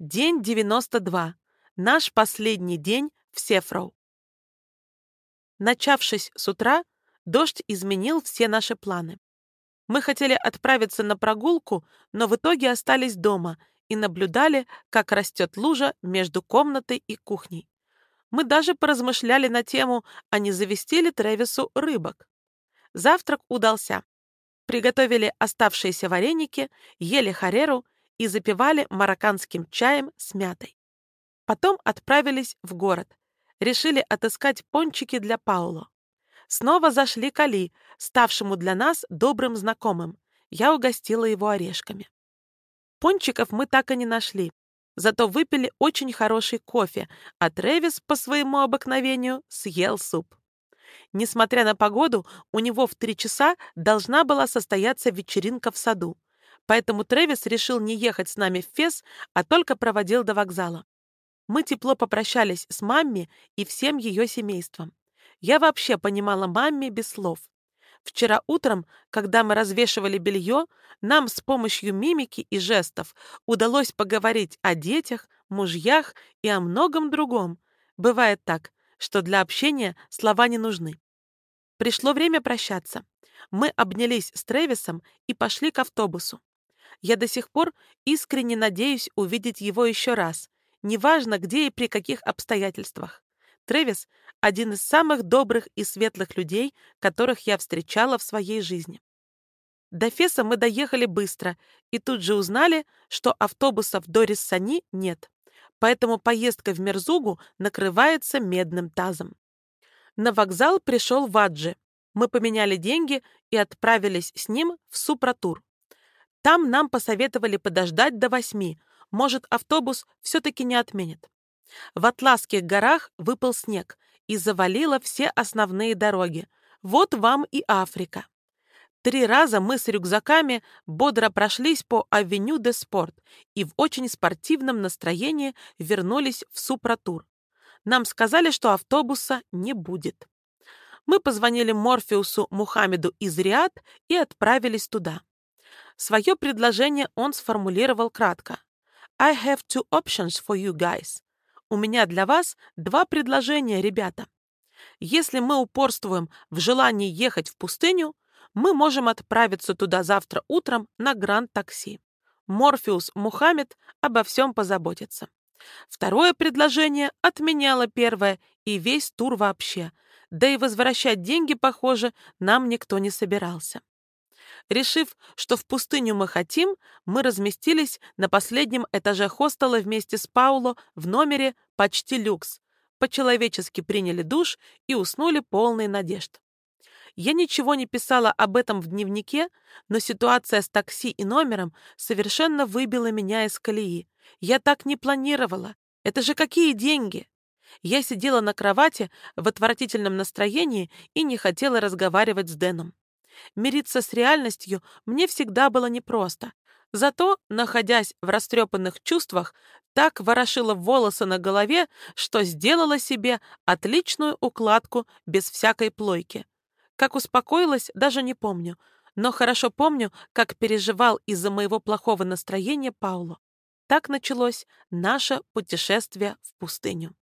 День 92. Наш последний день в Сефроу. Начавшись с утра, дождь изменил все наши планы. Мы хотели отправиться на прогулку, но в итоге остались дома и наблюдали, как растет лужа между комнатой и кухней. Мы даже поразмышляли на тему, а не завести ли Тревису рыбок. Завтрак удался. Приготовили оставшиеся вареники, ели хареру и запивали марокканским чаем с мятой. Потом отправились в город. Решили отыскать пончики для Пауло. Снова зашли к Али, ставшему для нас добрым знакомым. Я угостила его орешками. Пончиков мы так и не нашли, зато выпили очень хороший кофе, а Трэвис по своему обыкновению съел суп. Несмотря на погоду, у него в три часа должна была состояться вечеринка в саду. Поэтому Трэвис решил не ехать с нами в Фес, а только проводил до вокзала. Мы тепло попрощались с мамми и всем ее семейством. Я вообще понимала мамме без слов. Вчера утром, когда мы развешивали белье, нам с помощью мимики и жестов удалось поговорить о детях, мужьях и о многом другом. Бывает так, что для общения слова не нужны. Пришло время прощаться. Мы обнялись с Трэвисом и пошли к автобусу. Я до сих пор искренне надеюсь увидеть его еще раз, неважно где и при каких обстоятельствах. Трэвис — один из самых добрых и светлых людей, которых я встречала в своей жизни. До Феса мы доехали быстро и тут же узнали, что автобусов до Риссани нет, поэтому поездка в Мерзугу накрывается медным тазом. На вокзал пришел Ваджи. Мы поменяли деньги и отправились с ним в Супротур. Там нам посоветовали подождать до восьми, может, автобус все-таки не отменит. В Атласских горах выпал снег и завалило все основные дороги. Вот вам и Африка. Три раза мы с рюкзаками бодро прошлись по авеню де Спорт и в очень спортивном настроении вернулись в Супротур. Нам сказали, что автобуса не будет. Мы позвонили Морфеусу Мухаммеду из Риад и отправились туда. Свое предложение он сформулировал кратко. I have two options for you guys. У меня для вас два предложения, ребята. Если мы упорствуем в желании ехать в пустыню, мы можем отправиться туда завтра утром на гранд-такси. Морфеус Мухаммед обо всем позаботится. Второе предложение отменяло первое и весь тур вообще, да и возвращать деньги, похоже, нам никто не собирался. Решив, что в пустыню мы хотим, мы разместились на последнем этаже хостела вместе с Пауло в номере почти люкс, по-человечески приняли душ и уснули полные надежд. Я ничего не писала об этом в дневнике, но ситуация с такси и номером совершенно выбила меня из колеи. Я так не планировала. Это же какие деньги? Я сидела на кровати в отвратительном настроении и не хотела разговаривать с Дэном. Мириться с реальностью мне всегда было непросто. Зато, находясь в растрепанных чувствах, так ворошила волосы на голове, что сделала себе отличную укладку без всякой плойки. Как успокоилась, даже не помню, но хорошо помню, как переживал из-за моего плохого настроения Пауло. Так началось наше путешествие в пустыню.